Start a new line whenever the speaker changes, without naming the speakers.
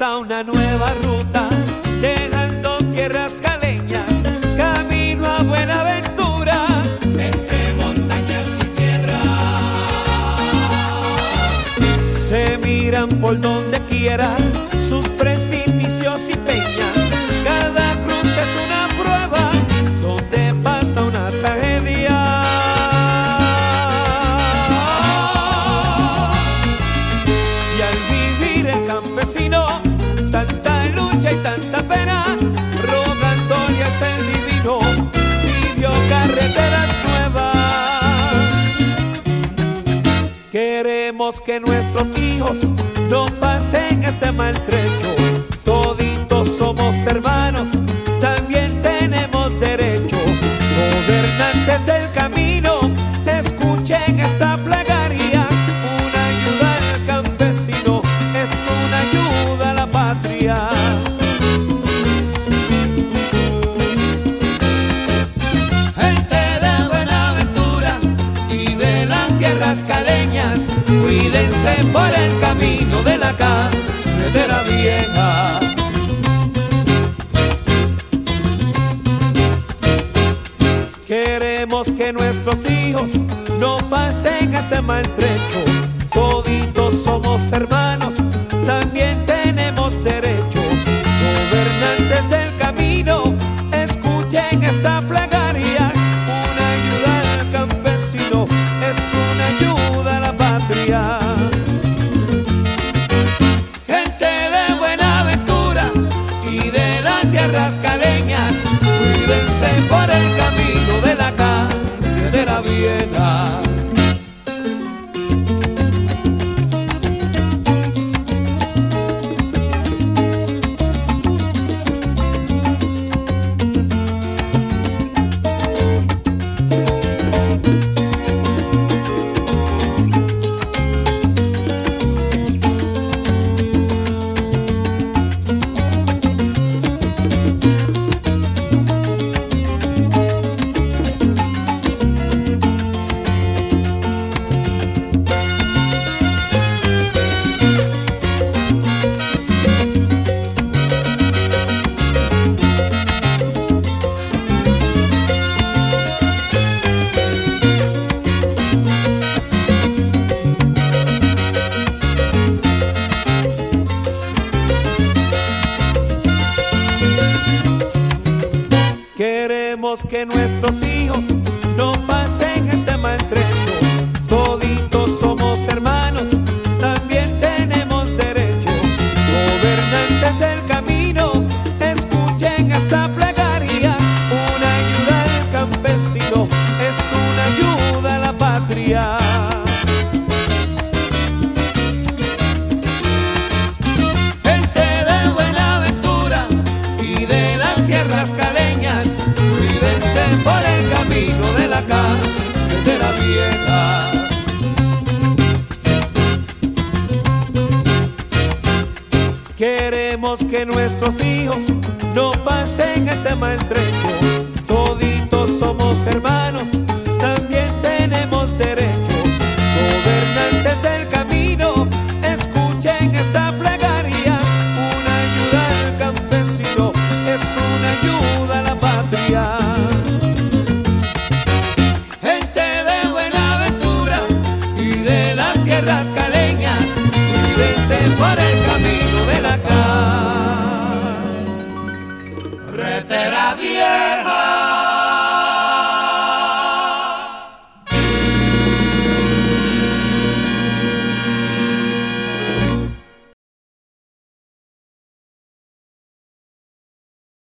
comienza una nueva ruta, dejando tierras caleñas, camino a Buenaventura, entre montañas y piedras. Se miran por donde quiera sus precipicios y peñas, cada cruz es una prueba donde pasa una tragedia. Y al vivir el campesino, y tanta pena, rogándole a ser divino, pidió carreteras nuevas. Queremos que nuestros hijos no pasen este maltrecho, las cuídense por el camino de la carretera vieja. Queremos que nuestros hijos no pasen este maltrecho. Toditos somos hermanos, también tenemos tierras caleñas, cuídense por el camino de la carretera vieja. Queremos que nuestros hijos no Que nuestros hijos no pasen este maltrecho.